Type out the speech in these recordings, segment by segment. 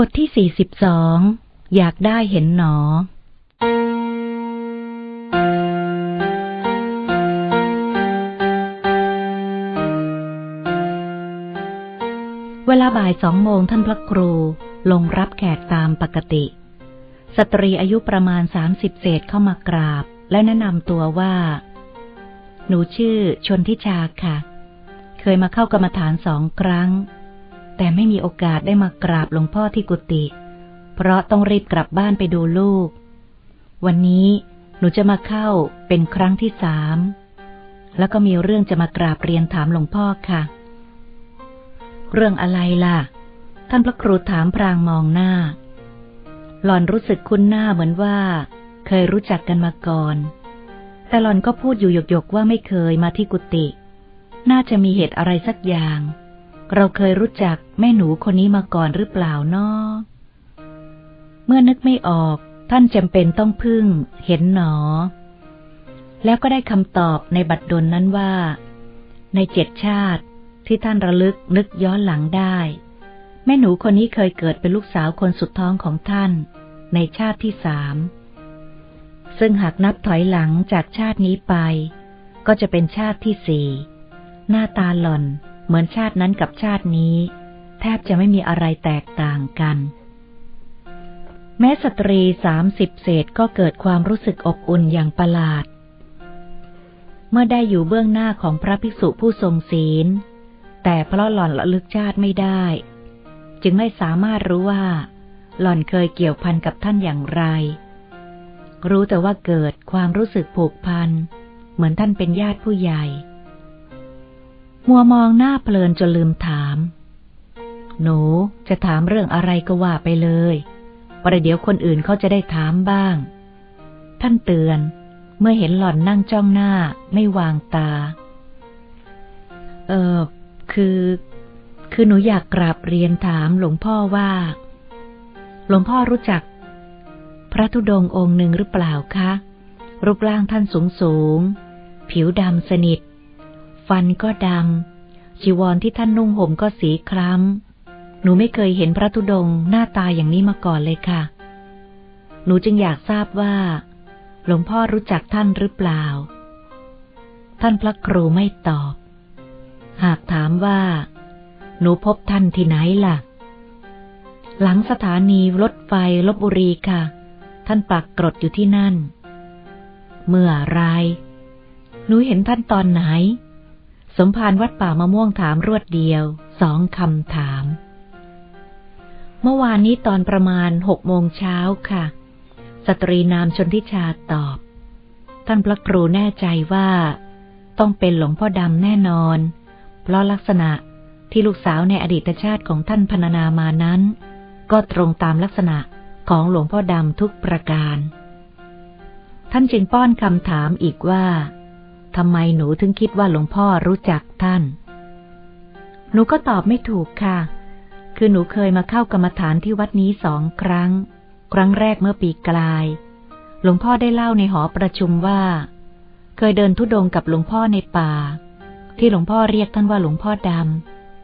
บทที่สี่สิบสอง อยากได้เห็นหนอ เวลาบ่ายสองโมงท่านพระครูลงรับแขกตามปกติ สตรีอายุประมาณสามสิบเศษเข้ามากราบ และแนะนำตัวว่า หนูชื่อชนทิชาค่ะ เคยมาเข้ากรรมฐานสองครั้ง แต่ไม่มีโอกาสได้มากราบหลวงพ่อที่กุฏิเพราะต้องรีบกลับบ้านไปดูลูก วันนี้หนูจะมาเข้าเป็นครั้งที่สามแล้วก็มีเรื่องจะมากราบเรียนถามหลวงพ่อค่ะ เรื่องอะไรล่ะ ท่านพระครูถามพรางมองหน้า หล่อนรู้สึกคุ้นหน้าเหมือนว่า เคยรู้จักกันมาก่อน แต่หล่อนก็พูดอยู่หยกๆว่าไม่เคยมาที่กุฏิน่าจะมีเหตุอะไรสักอย่าง เราเคยรู้จักแม่หนูคนนี้มาก่อนหรือเปล่านาะเมื่อนึกไม่ออกท่านจำเป็นต้องพึ่ง เห็นหนอ แล้วก็ได้คำตอบในบัดดลนั้นว่า ในเจ็ดชาติที่ท่านระลึกนึกย้อนหลังได้ แม่หนูคนนี้เคยเกิดเป็นลูกสาวคนสุดท้องของท่าน ในชาติที่สามซึ่งหากนับถอยหลังจากชาตินี้ไป ก็จะเป็นชาติที่สี่หน้าตาหล่อน เหมือนชาตินั้นกับชาตินี้ แทบจะไม่มีอะไรแตกต่างกัน แม้สตรีสามสิบเศษก็เกิดความรู้สึกอบอุ่นอย่างประหลาด เมื่อได้อยู่เบื้องหน้าของพระภิกษุผู้ทรงศีล แต่เพราะหล่อนละลึกชาติไม่ได้ จึงไม่สามารถรู้ว่า หล่อนเคยเกี่ยวพันกับท่านอย่างไร รู้แต่ว่าเกิดความรู้สึกผูกพัน เหมือนท่านเป็นญาติผู้ใหญ่ มัวมองหน้าเพลินจนลืมถาม หนูจะถามเรื่องอะไรก็ว่าไปเลย ประเดี๋ยวคนอื่นเขาจะได้ถามบ้าง ท่านเตือน เมื่อเห็นหล่อนนั่งจ้องหน้าไม่วางตา เออ คือ คือหนูอยากกราบเรียนถามหลวงพ่อว่า หลวงพ่อรู้จัก พระธุดงองค์หนึ่งหรือเปล่าคะ รูปร่างท่านสูงสูง ผิวดำสนิท ฟันก็ดำจีวรที่ท่านนุ่งห่มก็สีคล้ำ หนูไม่เคยเห็นพระธุดงหน้าตาอย่างนี้มาก่อนเลยค่ะ หนูจึงอยากทราบว่า หลวงพ่อรู้จักท่านหรือเปล่า ท่านพระครูไม่ตอบ หากถามว่า หนูพบท่านที่ไหนล่ะ หลังสถานีรถไฟลบบุรีค่ะ ท่านปักกรดอยู่ที่นั่น เมื่อไรหนูเห็นท่านตอนไหน สมภารวัดป่ามะม่วงถามรวดเดียวสองคำถาม เมื่อวานนี้ตอนประมาณหกโมงเช้าค่ะ สตรีนามชนทิชาตอบ ท่านพระครูแน่ใจว่า ต้องเป็นหลวงพ่อดำแน่นอน เพราะลักษณะที่ลูกสาวในอดีตชาติของท่านพรรณนามานั้น ก็ตรงตามลักษณะของหลวงพ่อดำทุกประการ ท่านจึงป้อนคำถามอีกว่า ทำไมหนูถึงคิดว่าหลวงพ่อรู้จักท่าน หนูก็ตอบไม่ถูกค่ะ คือหนูเคยมาเข้ากรรมฐานที่วัดนี้สองครั้ง ครั้งแรกเมื่อปีกลาย หลวงพ่อได้เล่าในหอประชุมว่า เคยเดินทุดงกับหลวงพ่อในป่า ที่หลวงพ่อเรียกท่านว่าหลวงพ่อด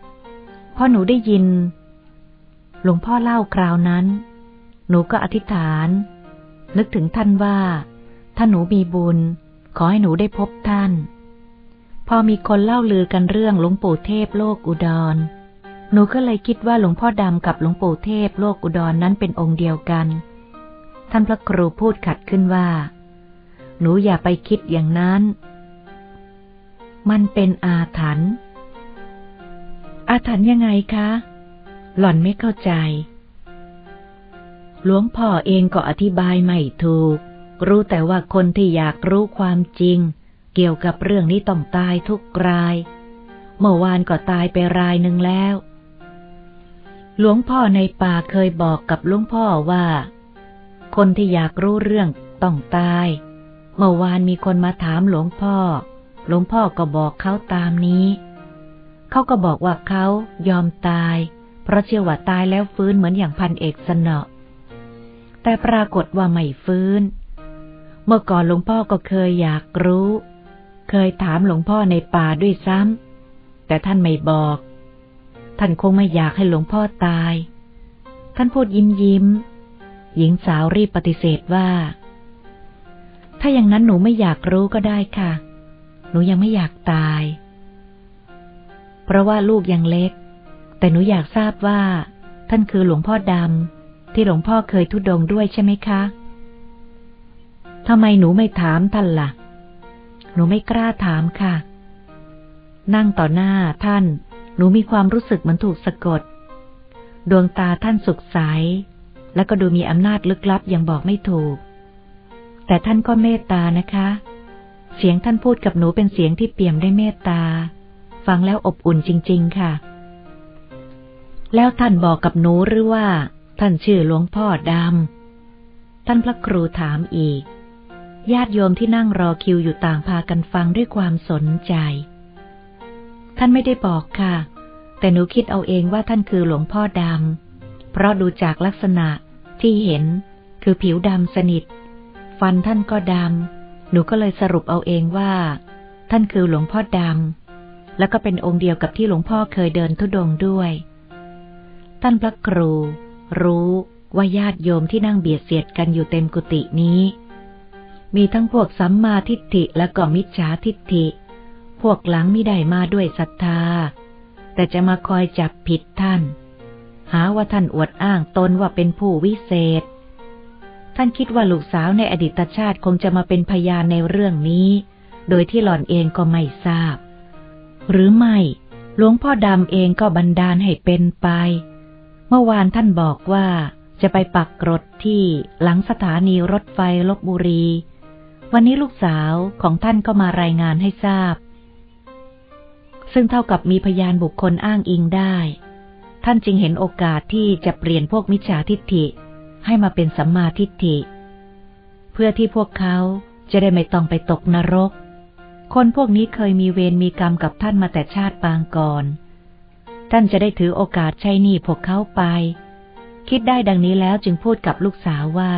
ำพอหนูได้ยิน หลวงพ่อเล่าคราวนั้น หนูก็อธิษฐาน นึกถึงท่านว่า ถ้าหนูมีบุญ ขอให้หนูได้พบท่าน พอมีคนเล่าลือกันเรื่องหลวงปู่เทพโลกอุดร หนูก็เลยคิดว่าหลวงพ่อดำกับหลวงปู่เทพโลกอุดรนนั้นเป็นองค์เดียวกัน ท่านพระครูพูดขัดขึ้นว่า หนูอย่าไปคิดอย่างนั้น มันเป็นอาถรรพ์ อาถรรพ์ยังไงคะ หล่อนไม่เข้าใจ หลวงพ่อเองก็อธิบายไม่ถูก รู้แต่ว่าคนที่อยากรู้ความจริง เกี่ยวกับเรื่องนี้ต้องตายทุกราย เมื่อวานก็ตายไปรายหนึ่งแล้ว หลวงพ่อในป่าเคยบอกกับหลวงพ่อว่า คนที่อยากรู้เรื่องต้องตาย เมื่อวานมีคนมาถามหลวงพ่อ หลวงพ่อก็บอกเขาตามนี้ เขาก็บอกว่าเขายอมตาย เพราะเชื่อว่าตายแล้วฟื้นเหมือนอย่างพันเอกสนอแต่ปรากฏว่าไม่ฟื้น เมื่อก่อนหลวงพ่อก็เคยอยากรู้ เคยถามหลวงพ่อในป่าด้วยซ้ำ แต่ท่านไม่บอก ท่านคงไม่อยากให้หลวงพ่อตาย ท่านพูดยิ้มยิ้ม หญิงสาวรีบปฏิเสธว่า ถ้าอย่างนั้นหนูไม่อยากรู้ก็ได้ค่ะ หนูยังไม่อยากตาย เพราะว่าลูกยังเล็ก แต่หนูอยากทราบว่า ท่านคือหลวงพ่อดำที่หลวงพ่อเคยทุดงด้วยใช่ไหมคะ ทำไมหนูไม่ถามท่านละ่ะ หนูไม่กล้าถามค่ะ นั่งต่อหน้าท่าน หนูมีความรู้สึกเหมือนถูกสะกด ดวงตาท่านสุขใส แล้วก็ดูมีอำนาจลึกลับยังบอกไม่ถูก แต่ท่านก็เมตตานะคะ เสียงท่านพูดกับหนูเป็นเสียงที่เปี่ยมด้วยเมตตา ฟังแล้วอบอุ่นจริง ๆ ค่ะ แล้วท่านบอกกับหนูหรือว่า ท่านชื่อหลวงพ่อดำท่านพระครูถามอีก ญาติโยมที่นั่งรอคิวอยู่ต่างพากันฟังด้วยความสนใจ ท่านไม่ได้บอกค่ะ แต่หนูคิดเอาเองว่าท่านคือหลวงพ่อดำ เพราะดูจากลักษณะที่เห็นคือผิวดำสนิท ฟันท่านก็ดำ หนูก็เลยสรุปเอาเองว่า ท่านคือหลวงพ่อดำ แล้วก็เป็นองค์เดียวกับที่หลวงพ่อเคยเดินทุดงด้วย ท่านพระครู รู้ว่าญาติโยมที่นั่งเบียดเสียดกันอยู่เต็มกุฏินี้ มีทั้งพวกสัมมาทิฏฐิและก็มิจฉาทิฏฐิ พวกหลังไมิได้มาด้วยศรัทธา แต่จะมาคอยจับผิดท่าน หาว่าท่านอวดอ้างตนว่าเป็นผู้วิเศษ ท่านคิดว่าลูกสาวในอดีตชาติคงจะมาเป็นพยานในเรื่องนี้ โดยที่หล่อนเองก็ไม่ทราบ หรือไม่ หลวงพ่อดำเองก็บันดาลให้เป็นไป เมื่อวานท่านบอกว่าจะไปปักกรดที่หลังสถานีรถไฟลบบุรี วันนี้ลูกสาวของท่านก็มารายงานให้ทราบ ซึ่งเท่ากับมีพยานบุคคลอ้างอิงได้ ท่านจึงเห็นโอกาสที่จะเปลี่ยนพวกมิจฉาทิฏฐิให้มาเป็นสัมมาทิฏฐิ เพื่อที่พวกเขาจะได้ไม่ต้องไปตกนรก คนพวกนี้เคยมีเวรมีกรรมกับท่านมาแต่ชาติปางก่อน ท่านจะได้ถือโอกาสใช้หนี้พวกเขาไป คิดได้ดังนี้แล้วจึงพูดกับลูกสาวว่า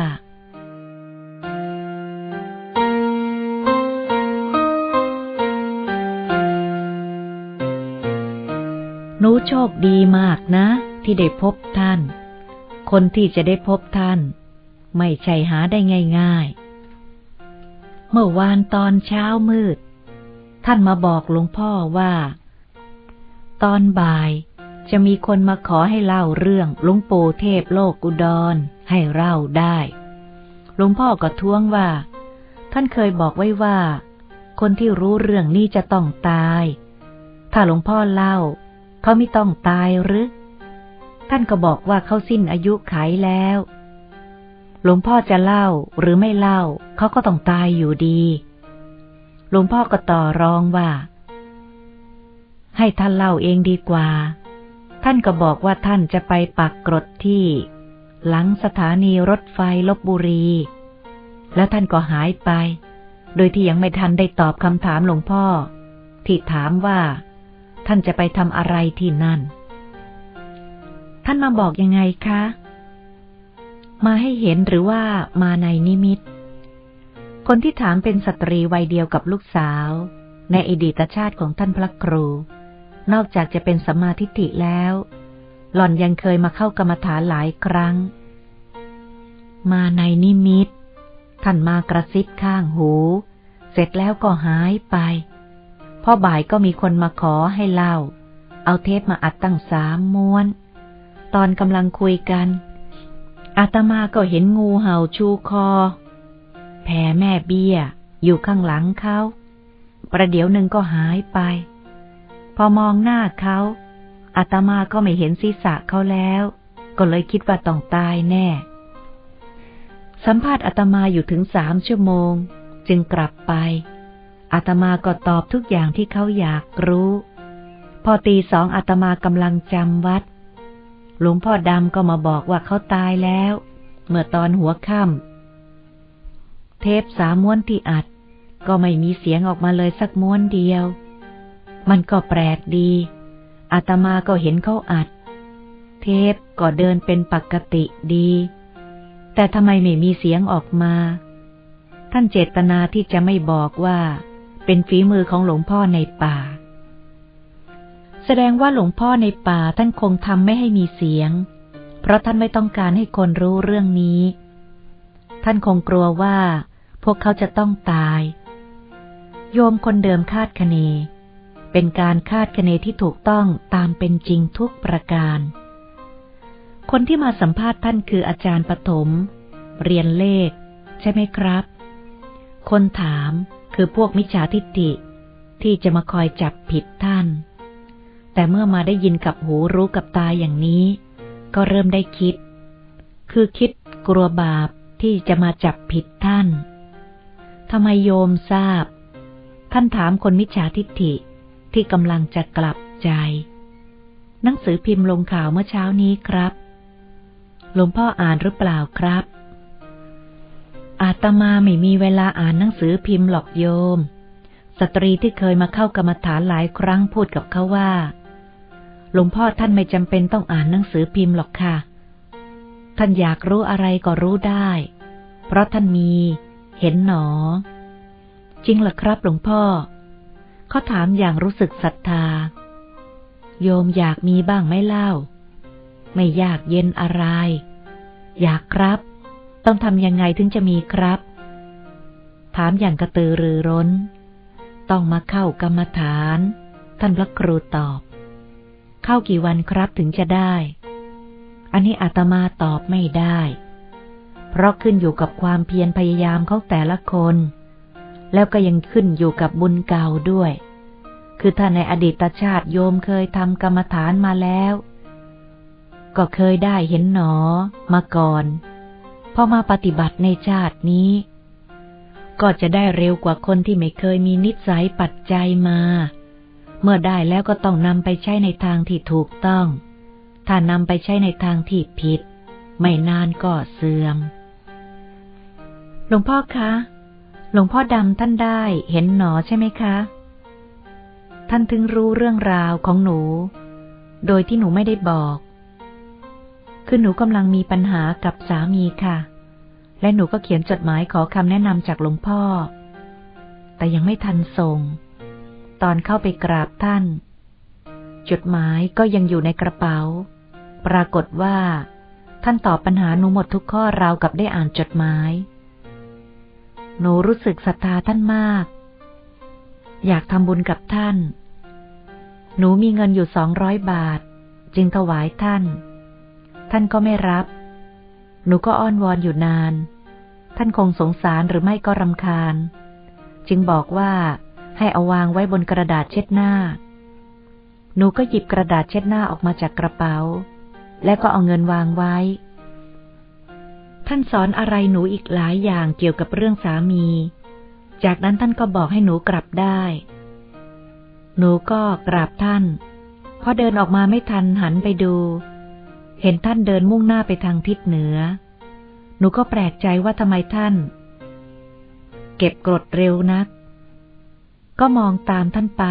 นูโชคดีมากนะ ที่ได้พบท่าน คนที่จะได้พบท่าน ไม่ใช่หาได้ง่าย ๆ เมื่อวานตอนเช้ามืด ท่านมาบอกหลวงพ่อว่า ตอนบ่ายจะมีคนมาขอให้เล่าเรื่องลุงปู่เทพโลกอุดรให้เล่าได้ หลวงพ่อก็ท้วงว่า ท่านเคยบอกไว้ว่า คนที่รู้เรื่องนี้จะต้องตาย ถ้าหลวงพ่อเล่า เขาไม่ต้องตายหรือ ท่านก็บอกว่าเขาสิ้นอายุไขแล้ว หลวงพ่อจะเล่าหรือไม่เล่า เขาก็ต้องตายอยู่ดี หลวงพ่อก็ต่อรองว่า ให้ท่านเล่าเองดีกว่า ท่านก็บอกว่าท่านจะไปปักกรดที่ หลังสถานีรถไฟลบบุรี แล้วท่านก็หายไป โดยที่ยังไม่ทันได้ตอบคำถามหลวงพ่อที่ถามว่า ท่านจะไปทำอะไรที่นั่น ท่านมาบอกยังไงคะ มาให้เห็นหรือว่ามาในนิมิต คนที่ถามเป็นสตรีวัยเดียวกับลูกสาว ในอดีตชาติของท่านพระครู นอกจากจะเป็นสมาธิฐิแล้ว หล่อนยังเคยมาเข้ากรรมฐานหลายครั้ง มาในนิมิต ท่านมากระซิบข้างหู เสร็จแล้วก็หายไป พอบ่ายก็มีคนมาขอให้เล่า เอาเทปมาอัดตั้งสามม้วน ตอนกำลังคุยกัน อาตมาก็เห็นงูเห่าชูคอ แผ่แม่เบี้ย อยู่ข้างหลังเขา ประเดี๋ยวหนึ่งก็หายไป พอมองหน้าเขาอาตมาก็ไม่เห็นศีรษะเขาแล้ว ก็เลยคิดว่าต้องตายแน่ สัมภาษณ์อาตมาอยู่ถึงสามชั่วโมง จึงกลับไป อาตมาก็ตอบทุกอย่างที่เขาอยากรู้ พอตีสองอาตมากำลังจำวัด หลวงพ่อดำก็มาบอกว่าเขาตายแล้ว เมื่อตอนหัวค่ำเทปสามม้วนที่อัด ก็ไม่มีเสียงออกมาเลยสักม้วนเดียว มันก็แปลกดีอาตมาก็เห็นเขาอัด เทปก็เดินเป็นปกติดี แต่ทำไมไม่มีเสียงออกมา ท่านเจตนาที่จะไม่บอกว่า เป็นฝีมือของหลวงพ่อในป่า แสดงว่าหลวงพ่อในป่าท่านคงทำไม่ให้มีเสียง เพราะท่านไม่ต้องการให้คนรู้เรื่องนี้ ท่านคงกลัวว่า พวกเขาจะต้องตาย โยมคนเดิมคาดคะเน เป็นการคาดคะเนที่ถูกต้องตามเป็นจริงทุกประการ คนที่มาสัมภาษณ์ท่านคืออาจารย์ปฐมเรียนเลข ใช่ไหมครับ คนถาม คือพวกมิจฉาทิฏฐิที่จะมาคอยจับผิดท่าน แต่เมื่อมาได้ยินกับหูรู้กับตาอย่างนี้ ก็เริ่มได้คิด คือคิดกลัวบาปที่จะมาจับผิดท่านทำไมโยมทราบ ท่านถามคนมิจฉาทิฏฐิที่กำลังจะกลับใจ หนังสือพิมพ์ลงข่าวเมื่อเช้านี้ครับ หลวงพ่ออ่านหรือเปล่าครับ อาตมาไม่มีเวลาอ่านหนังสือพิมพ์หรอกโยม สตรีที่เคยมาเข้ากรรมฐานหลายครั้งพูดกับเขาว่า หลวงพ่อท่านไม่จำเป็นต้องอ่านหนังสือพิมพ์หรอกค่ะ ท่านอยากรู้อะไรก็รู้ได้ เพราะท่านมี เห็นหนอ จริงหรอครับหลวงพ่อ เขาถามอย่างรู้สึกศรัทธา โยมอยากมีบ้างไม่เล่า ไม่อยากเย็นอะไร อยากครับ ต้องทำยังไงถึงจะมีครับ ถามอย่างกระตือรือร้น ต้องมาเข้ากรรมฐาน ท่านพระครูตอบ เข้ากี่วันครับถึงจะได้ อันนี้อาตมาตอบไม่ได้ เพราะขึ้นอยู่กับความเพียรพยายามของแต่ละคน แล้วก็ยังขึ้นอยู่กับบุญเก่าด้วย คือถ้าในอดีตชาติโยมเคยทำกรรมฐานมาแล้ว ก็เคยได้เห็นหนอมาก่อน พอมาปฏิบัติในชาตินี้ ก็จะได้เร็วกว่าคนที่ไม่เคยมีนิสัยปัจจัยมา เมื่อได้แล้วก็ต้องนำไปใช้ในทางที่ถูกต้อง ถ้านำไปใช้ในทางที่ผิด ไม่นานก็เสื่อม หลวงพ่อคะ หลวงพ่อดำท่านได้เห็นหนอใช่ไหมคะ ท่านถึงรู้เรื่องราวของหนู โดยที่หนูไม่ได้บอก คือหนูกำลังมีปัญหากับสามีค่ะ และหนูก็เขียนจดหมายขอคำแนะนำจากหลวงพ่อ แต่ยังไม่ทันส่ง ตอนเข้าไปกราบท่าน จดหมายก็ยังอยู่ในกระเป๋า ปรากฏว่า ท่านตอบปัญหาหนูหมดทุกข้อราวกับได้อ่านจดหมาย หนูรู้สึกศรัทธาท่านมาก อยากทำบุญกับท่าน หนูมีเงินอยู่สองร้อยบาท จึงถวายท่าน ท่านก็ไม่รับ หนูก็อ้อนวอนอยู่นาน ท่านคงสงสารหรือไม่ก็รำคาญ จึงบอกว่าให้เอาวางไว้บนกระดาษเช็ดหน้า หนูก็หยิบกระดาษเช็ดหน้าออกมาจากกระเป๋า และก็เอาเงินวางไว้ ท่านสอนอะไรหนูอีกหลายอย่างเกี่ยวกับเรื่องสามี จากนั้นท่านก็บอกให้หนูกลับได้ หนูก็กราบท่านพอเดินออกมาไม่ทันหันไปดู เห็นท่านเดินมุ่งหน้าไปทางทิศเหนือ หนูก็แปลกใจว่าทำไมท่าน เก็บกรดเร็วนัก ก็มองตามท่านไป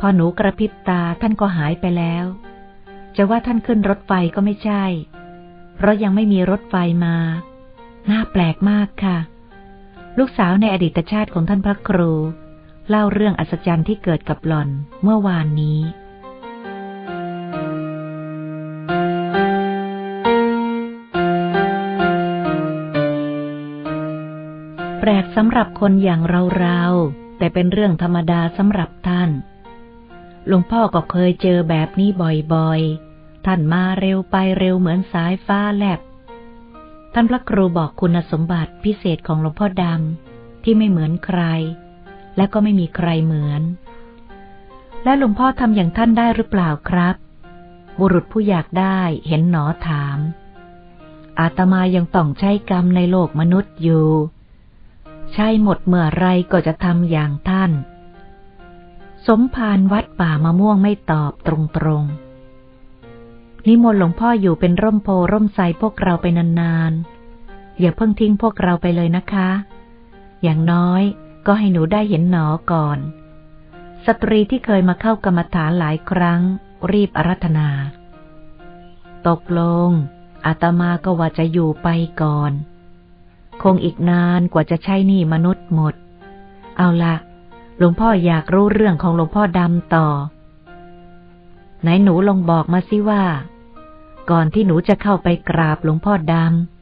พอหนูกระพริบตาท่านก็หายไปแล้ว จะว่าท่านขึ้นรถไฟก็ไม่ใช่ เพราะยังไม่มีรถไฟมา น่าแปลกมากค่ะ ลูกสาวในอดีตชาติของท่านพระครู เล่าเรื่องอัศจรรย์ที่เกิดกับหล่อนเมื่อวานนี้ แปลกสำหรับคนอย่างเราๆ แต่เป็นเรื่องธรรมดาสำหรับท่าน หลวงพ่อก็เคยเจอแบบนี้บ่อยๆ ท่านมาเร็วไปเร็วเหมือนสายฟ้าแลบ ท่านพระครูบอกคุณสมบัติพิเศษของหลวงพ่อดำที่ไม่เหมือนใคร และก็ไม่มีใครเหมือน และหลวงพ่อทำอย่างท่านได้หรือเปล่าครับ บุรุษผู้อยากได้เห็นหนอถามอาตมายังต้องใช้กรรมในโลกมนุษย์อยู่ ใช่หมดเมื่อไรก็จะทำอย่างท่าน สมภารวัดป่ามะม่วงไม่ตอบตรงๆ นิมนต์หลวงพ่ออยู่เป็นร่มโพร่มไทรพวกเราไปนานๆ อย่าเพิ่งทิ้งพวกเราไปเลยนะคะ อย่างน้อยก็ให้หนูได้เห็นหนอก่อน สตรีที่เคยมาเข้ากรรมฐานหลายครั้ง รีบอารัธนา ตกลงอาตมาก็ว่าจะอยู่ไปก่อน คงอีกนานกว่าจะใช้หนี้มนุษย์หมด เอาละหลวงพ่ออยากรู้เรื่องของหลวงพ่อดำต่อ ไหนหนูลองบอกมาสิว่า ก่อนที่หนูจะเข้าไปกราบหลวงพ่อด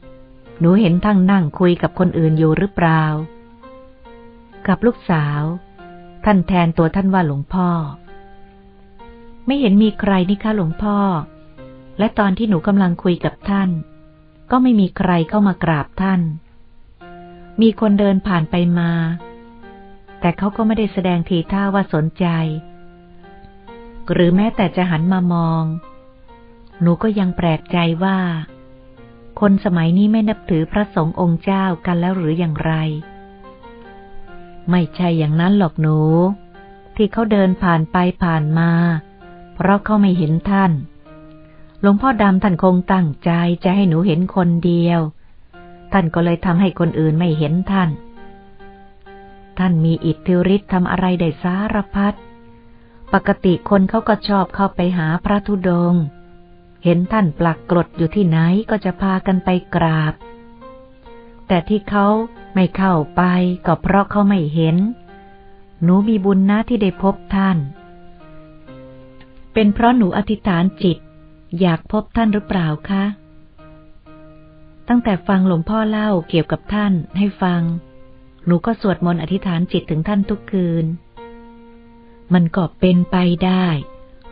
ำหนูเห็นท่านนั่งคุยกับคนอื่นอยู่หรือเปล่า กับลูกสาว ท่านแทนตัวท่านว่าหลวงพ่อ ไม่เห็นมีใครนี่คะหลวงพ่อ และตอนที่หนูกำลังคุยกับท่าน ก็ไม่มีใครเข้ามากราบท่าน มีคนเดินผ่านไปมา แต่เขาก็ไม่ได้แสดงทีท่าว่าสนใจ หรือแม้แต่จะหันมามอง หนูก็ยังแปลกใจว่า คนสมัยนี้ไม่นับถือพระสงฆ์องค์เจ้ากันแล้วหรืออย่างไร ไม่ใช่อย่างนั้นหรอกหนู ที่เขาเดินผ่านไปผ่านมา เพราะเขาไม่เห็นท่านหลวงพ่อดำท่านคงตั้งใจจะให้หนูเห็นคนเดียว ท่านก็เลยทำให้คนอื่นไม่เห็นท่าน ท่านมีอิทธิฤทธิ์ทำอะไรได้สารพัด ปกติคนเขาก็ชอบเข้าไปหาพระธุดง เห็นท่านปลักกรดอยู่ที่ไหนก็จะพากันไปกราบ แต่ที่เขาไม่เข้าไปก็เพราะเขาไม่เห็น หนูมีบุญนะที่ได้พบท่าน เป็นเพราะหนูอธิษฐานจิต อยากพบท่านหรือเปล่าคะ ตั้งแต่ฟังหลวงพ่อเล่าเกี่ยวกับท่านให้ฟัง หนูก็สวดมนต์อธิษฐานจิตถึงท่านทุกคืน มันก็เป็นไปได้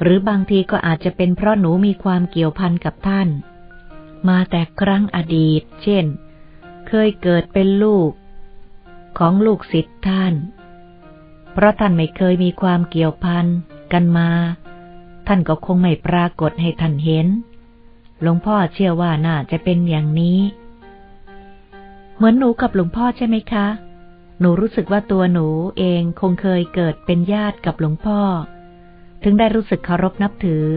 หรือบางทีก็อาจจะเป็นเพราะหนูมีความเกี่ยวพันกับท่าน มาแต่ครั้งอดีต เช่น เคยเกิดเป็นลูก ของลูกศิษย์ท่าน เพราะท่านไม่เคยมีความเกี่ยวพันกันมา ท่านก็คงไม่ปรากฏให้ท่านเห็น หลวงพ่อเชื่อว่าน่าจะเป็นอย่างนี้ เหมือนหนูกับหลวงพ่อใช่ไหมคะ หนูรู้สึกว่าตัวหนูเองคงเคยเกิดเป็นญาติกับหลวงพ่อ ถึงได้รู้สึกเคารพนับถือ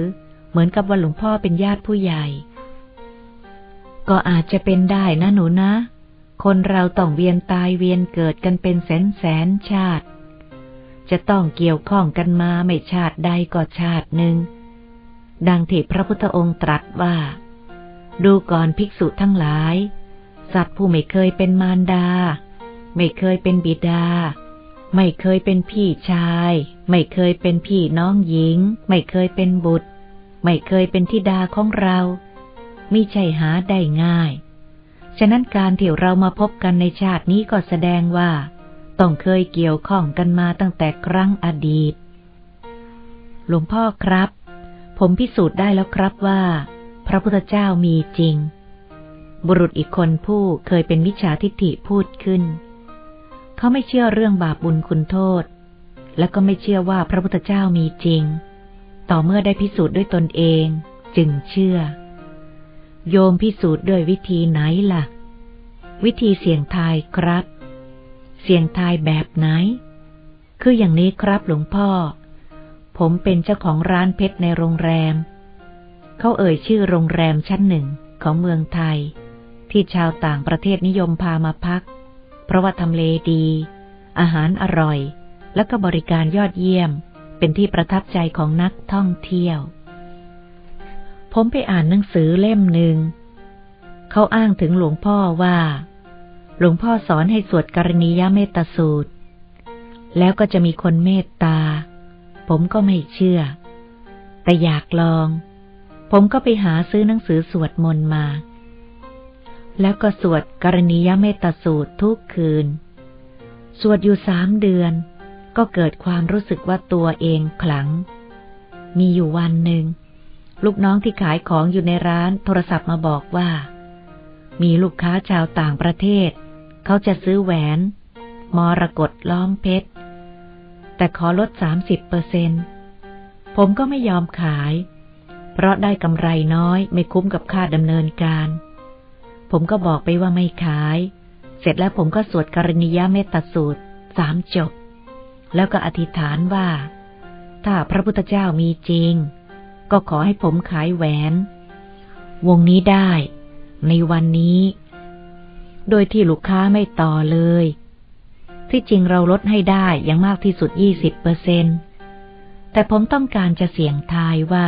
เหมือนกับว่าหลวงพ่อเป็นญาติผู้ใหญ่ ก็อาจจะเป็นได้นะหนูนะ คนเราต้องเวียนตายเวียนเกิดกันเป็นแสนแสนชาติ จะต้องเกี่ยวข้องกันมาไม่ชาติใดก็ชาติหนึ่ง ดังที่พระพุทธองค์ตรัสว่า ดูก่อนภิกษุทั้งหลาย สัตว์ผู้ไม่เคยเป็นมารดา ไม่เคยเป็นบิดา ไม่เคยเป็นพี่ชาย ไม่เคยเป็นพี่น้องหญิง ไม่เคยเป็นบุตร ไม่เคยเป็นธิดาของเรามิใช่หาได้ง่าย ฉะนั้นการที่เรามาพบกันในชาตินี้ก็แสดงว่า ต้องเคยเกี่ยวข้องกันมาตั้งแต่ครั้งอดีต หลวงพ่อครับ ผมพิสูจน์ได้แล้วครับว่า พระพุทธเจ้ามีจริง บุรุษอีกคนผู้เคยเป็นมิจฉาทิฏฐิพูดขึ้น เขาไม่เชื่อเรื่องบาปบุญคุณโทษ และก็ไม่เชื่อว่าพระพุทธเจ้ามีจริง ต่อเมื่อได้พิสูจน์ด้วยตนเอง จึงเชื่อ โยมพิสูจน์ด้วยวิธีไหนละ่ะ วิธีเสี่ยงทายครับ เสี่ยงทายแบบไหน คืออย่างนี้ครับหลวงพ่อ ผมเป็นเจ้าของร้านเพชรในโรงแรม เขาเอ่ยชื่อโรงแรมชั้นหนึ่งของเมืองไทย ที่ชาวต่างประเทศนิยมพามาพัก เพราะว่าทำเลดี อาหารอร่อย และก็บริการยอดเยี่ยม เป็นที่ประทับใจของนักท่องเที่ยว ผมไปอ่านหนังสือเล่มหนึ่ง เขาอ้างถึงหลวงพ่อว่า หลวงพ่อสอนให้สวดกรณียเมตสูตร แล้วก็จะมีคนเมตตา ผมก็ไม่เชื่อ แต่อยากลอง ผมก็ไปหาซื้อหนังสือสวดมนต์มา แล้วก็สวดกรณียเมตสูตรทุกคืน สวดอยู่สามเดือน ก็เกิดความรู้สึกว่าตัวเองขลัง มีอยู่วันหนึ่ง ลูกน้องที่ขายของอยู่ในร้านโทรศัพท์มาบอกว่า มีลูกค้าชาวต่างประเทศ เขาจะซื้อแหวน มรกตล้อมเพชร แต่ขอลดสามสิบเปอร์เซ็นผมก็ไม่ยอมขาย เพราะได้กำไรน้อยไม่คุ้มกับค่าดำเนินการ ผมก็บอกไปว่าไม่ขาย เสร็จแล้วผมก็สวดกรณียเมตตาสูตรสามจบ แล้วก็อธิษฐานว่า ถ้าพระพุทธเจ้ามีจริง ก็ขอให้ผมขายแหวน วงนี้ได้ ในวันนี้ โดยที่ลูกค้าไม่ต่อเลย ที่จริงเราลดให้ได้อย่างมากที่สุดยี่สิบเปอร์เซนแต่ผมต้องการจะเสี่ยงทายว่า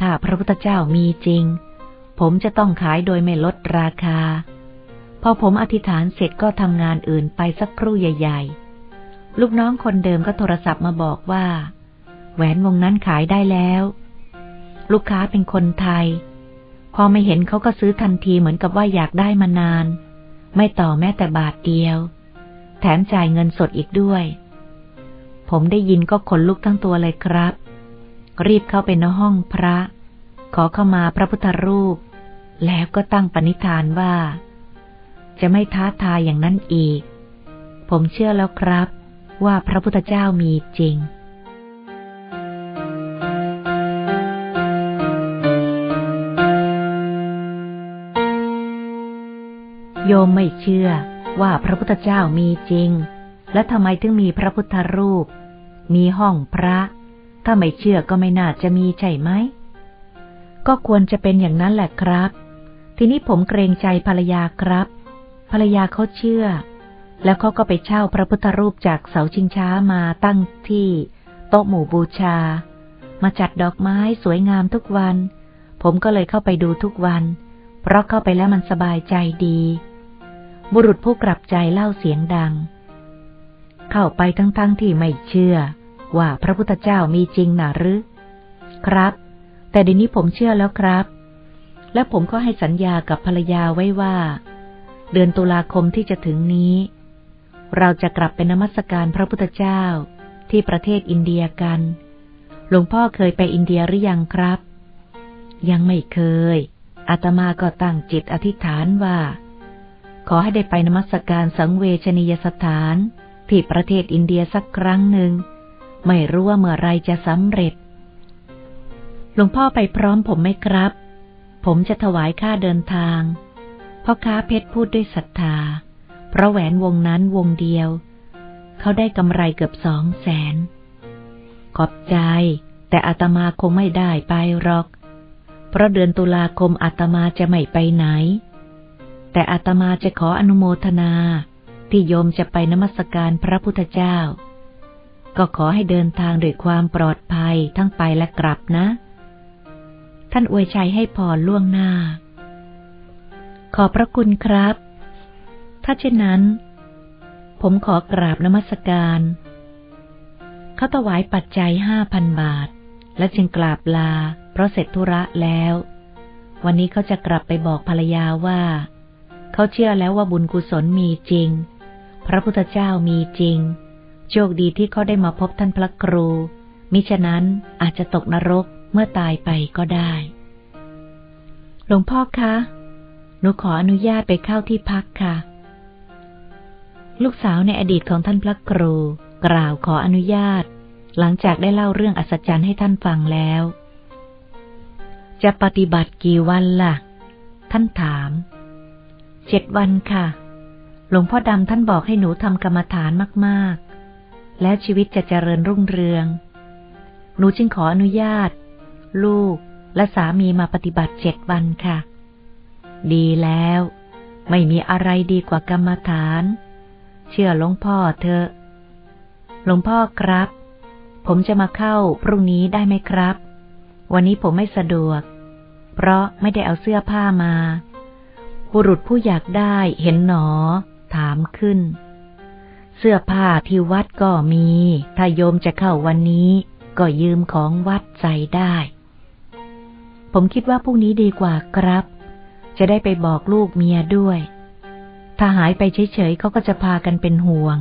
ถ้าพระพุทธเจ้ามีจริง ผมจะต้องขายโดยไม่ลดราคา พอผมอธิษฐานเสร็จก็ทำงานอื่นไปสักครู่ใหญ่ ๆ ลูกน้องคนเดิมก็โทรศัพท์มาบอกว่า แหวนวงนั้นขายได้แล้ว ลูกค้าเป็นคนไทย พอไม่เห็นเขาก็ซื้อทันทีเหมือนกับว่าอยากได้มานาน ไม่ต่อแม้แต่บาทเดียว แถมจ่ายเงินสดอีกด้วย ผมได้ยินก็ขนลุกทั้งตัวเลยครับ รีบเข้าไปในห้องพระ ขอเข้ามาพระพุทธรูป แล้วก็ตั้งปณิธานว่า จะไม่ท้าทายอย่างนั้นอีก ผมเชื่อแล้วครับ ว่าพระพุทธเจ้ามีจริงโยมไม่เชื่อ ว่าพระพุทธเจ้ามีจริง และทำไมถึงมีพระพุทธรูป มีห้องพระ ถ้าไม่เชื่อก็ไม่น่าจะมีใช่ไหม ก็ควรจะเป็นอย่างนั้นแหละครับ ทีนี้ผมเกรงใจภรรยาครับ ภรรยาเขาเชื่อ แล้วเขาก็ไปเช่าพระพุทธรูปจากเสาชิงช้ามาตั้งที่ โต๊ะหมู่บูชา มาจัดดอกไม้สวยงามทุกวัน ผมก็เลยเข้าไปดูทุกวัน เพราะเข้าไปแล้วมันสบายใจดี บุรุษผู้กลับใจเล่าเสียงดัง เข้าไปทั้งๆทที่ไม่เชื่อ ว่าพระพุทธเจ้ามีจริงหนาหรือ ครับ แต่เดี๋ยวนี้ผมเชื่อแล้วครับ และผมก็ให้สัญญากับภรรยาไว้ว่า เดือนตุลาคมที่จะถึงนี้ เราจะกลับไปนมัสการพระพุทธเจ้าที่ประเทศอินเดียกัน หลวงพ่อเคยไปอินเดียหรือยังครับ ยังไม่เคยอาตมาก็ตั้งจิตอธิษฐานว่า ขอให้ได้ไปนมัสการสังเวชนียสถานที่ประเทศอินเดียสักครั้งหนึ่ง ไม่รู้ว่าเมื่อไรจะสำเร็จ หลวงพ่อไปพร้อมผมไหมครับ ผมจะถวายค่าเดินทางพ่อค้าเพชรพูดด้วยศรัทธา เพราะแหวนวงนั้นวงเดียว เขาได้กำไรเกือบสองแสน ขอบใจ แต่อาตมาคงไม่ได้ไปหรอก เพราะเดือนตุลาคมอาตมาจะไม่ไปไหน แต่อาตมาจะขออนุโมทนาที่โยมจะไปนมัสการพระพุทธเจ้า ก็ขอให้เดินทางด้วยความปลอดภัยทั้งไปและกลับนะ ท่านอวยชัยให้พรล่วงหน้า ขอพระคุณครับ ถ้าเช่นนั้น ผมขอกราบนมัสการเขาถวายปัจจัยห้าพันบาท และจึงกราบลา เพราะเสร็จธุระแล้ว วันนี้เขาจะกลับไปบอกภรรยาว่า เขาเชื่อแล้วว่าบุญกุศลมีจริง พระพุทธเจ้ามีจริง โชคดีที่เขาได้มาพบท่านพระครู มิฉะนั้นอาจจะตกนรกเมื่อตายไปก็ได้ หลวงพ่อคะ หนูขออนุญาตไปเข้าที่พักค่ะ ลูกสาวในอดีตของท่านพระครู กล่าวขออนุญาต หลังจากได้เล่าเรื่องอัศจรรย์ให้ท่านฟังแล้ว จะปฏิบัติกี่วันล่ะ ท่านถาม เจ็ดวันค่ะ หลวงพ่อดำท่านบอกให้หนูทำกรรมฐานมากๆ แล้วชีวิตจะเจริญรุ่งเรือง หนูจึงขออนุญาต ลูกและสามีมาปฏิบัติเจ็ดวันค่ะ ดีแล้ว ไม่มีอะไรดีกว่ากรรมฐาน เชื่อหลวงพ่อเถอะ หลวงพ่อครับ ผมจะมาเข้าพรุ่งนี้ได้ไหมครับ วันนี้ผมไม่สะดวก เพราะไม่ได้เอาเสื้อผ้ามา บุรุษผู้อยากได้เห็นหนอ ถามขึ้น เสื้อผ้าที่วัดก็มี ถ้าโยมจะเข้าวันนี้ ก็ยืมของวัดใส่ได้ ผมคิดว่าพรุ่งนี้ดีกว่าครับ จะได้ไปบอกลูกเมียด้วย ถ้าหายไปเฉยๆเขาก็จะพากันเป็นห่วง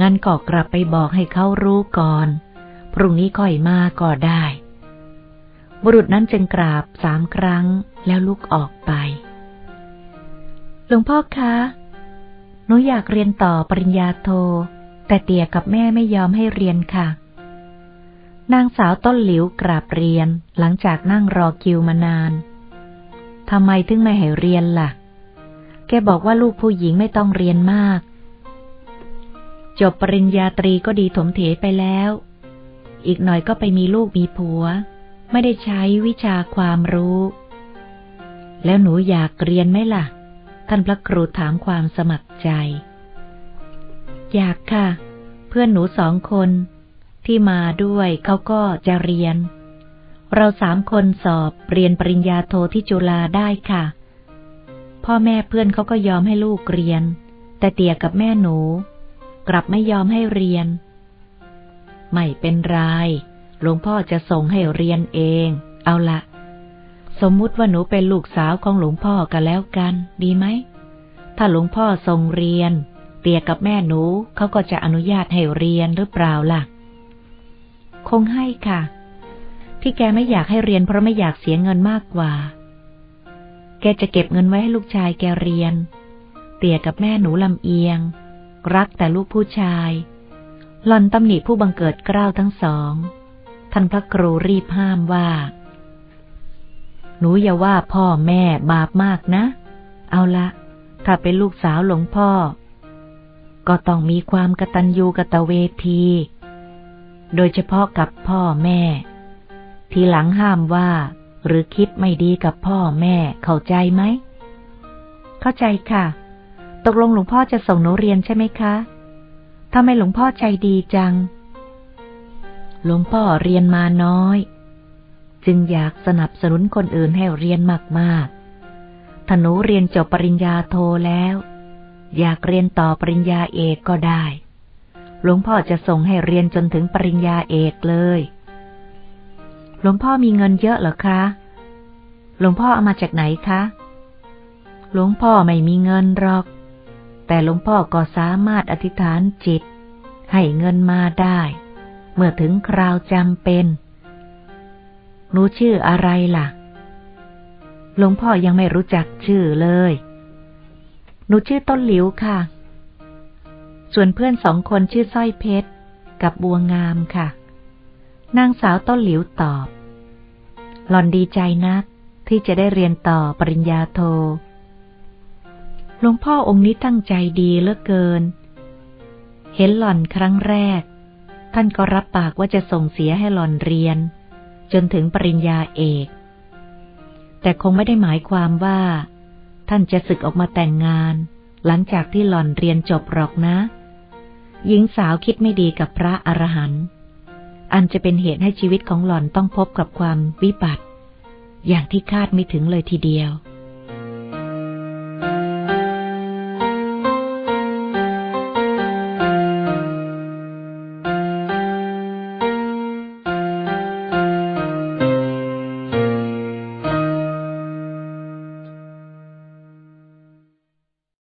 งั้นก็กลับไปบอกให้เขารู้ก่อน พรุ่งนี้ค่อยมาก็ได้ บุรุษนั้นจึงกราบสามครั้งแล้วลุกออกไป หลวงพ่อคะ หนูอยากเรียนต่อปริญญาโท แต่เตี่ยกับแม่ไม่ยอมให้เรียนค่ะ นางสาวต้นหลิวกราบเรียนหลังจากนั่งรอคิวมานาน ทำไมถึงไม่ให้เรียนละ่ะ แกบอกว่าลูกผู้หญิงไม่ต้องเรียนมาก จบปริญญาตรีก็ดีถมเถไปแล้ว อีกหน่อยก็ไปมีลูกมีผัว ไม่ได้ใช้วิชาความรู้ แล้วหนูอยากเรียนไหมล่ะ ท่านพระครูถามความสมัครใจ อยากค่ะ เพื่อนหนูสองคนที่มาด้วยเขาก็จะเรียน เราสามคนสอบเรียนปริญญาโทที่จุฬาได้ค่ะ พ่อแม่เพื่อนเขาก็ยอมให้ลูกเรียน แต่เตี่ยกับแม่หนู กลับไม่ยอมให้เรียน ไม่เป็นไรหลวงพ่อจะส่งให้เรียนเอง เอาละ สมมุติว่าหนูเป็นลูกสาวของหลวงพ่อกันแล้วกัน ดีไหม ถ้าหลวงพ่อทรงเรียน เตียกับแม่หนูเขาก็จะอนุญาตให้เรียนหรือเปล่าล่ะ คงให้ค่ะ ที่แกไม่อยากให้เรียนเพราะไม่อยากเสียเงินมากกว่า แกจะเก็บเงินไว้ให้ลูกชายแกเรียน เตียกับแม่หนูลำเอียง รักแต่ลูกผู้ชายหลอนตำหนิผู้บังเกิดเกล้าทั้งสอง ท่านพระครูรีบห้ามว่า หนูอย่าว่าพ่อแม่บาปมากนะ เอาละถ้าเป็นลูกสาวหลวงพ่อ ก็ต้องมีความกตัญญูกตเวที โดยเฉพาะกับพ่อแม่ ทีหลังห้ามว่า หรือคิดไม่ดีกับพ่อแม่เข้าใจไหม เข้าใจค่ะ ตกลงหลวงพ่อจะส่งหนูเรียนใช่ไหมคะทำไมหลวงพ่อใจดีจัง หลวงพ่อเรียนมาน้อย จึงอยากสนับสนุนคนอื่นให้เรียนมากๆถ้าหนูเรียนจบปริญญาโทแล้ว อยากเรียนต่อปริญญาเอกก็ได้ หลวงพ่อจะส่งให้เรียนจนถึงปริญญาเอกเลย หลวงพ่อมีเงินเยอะเหรอคะ หลวงพ่อเอามาจากไหนคะ หลวงพ่อไม่มีเงินหรอก แต่หลวงพ่อก็สามารถอธิษฐานจิต ให้เงินมาได้ เมื่อถึงคราวจำเป็น หนูชื่ออะไรล่ะ หลวงพ่อยังไม่รู้จักชื่อเลย หนูชื่อต้นหลิวค่ะ ส่วนเพื่อนสองคนชื่อสร้อยเพชร กับบัวงามค่ะ นางสาวต้นหลิวตอบ หล่อนดีใจนักที่จะได้เรียนต่อปริญญาโท หลวงพ่อองค์นี้ตั้งใจดีเหลือเกิน เห็นหล่อนครั้งแรก ท่านก็รับปากว่าจะส่งเสียให้หล่อนเรียน จนถึงปริญญาเอก แต่คงไม่ได้หมายความว่า ท่านจะศึกออกมาแต่งงาน หลังจากที่หล่อนเรียนจบหรอกนะ หญิงสาวคิดไม่ดีกับพระอรหันต์อันจะเป็นเหตุให้ชีวิตของหล่อนต้องพบกับความวิบัติ อย่างที่คาดไม่ถึงเลยทีเดียว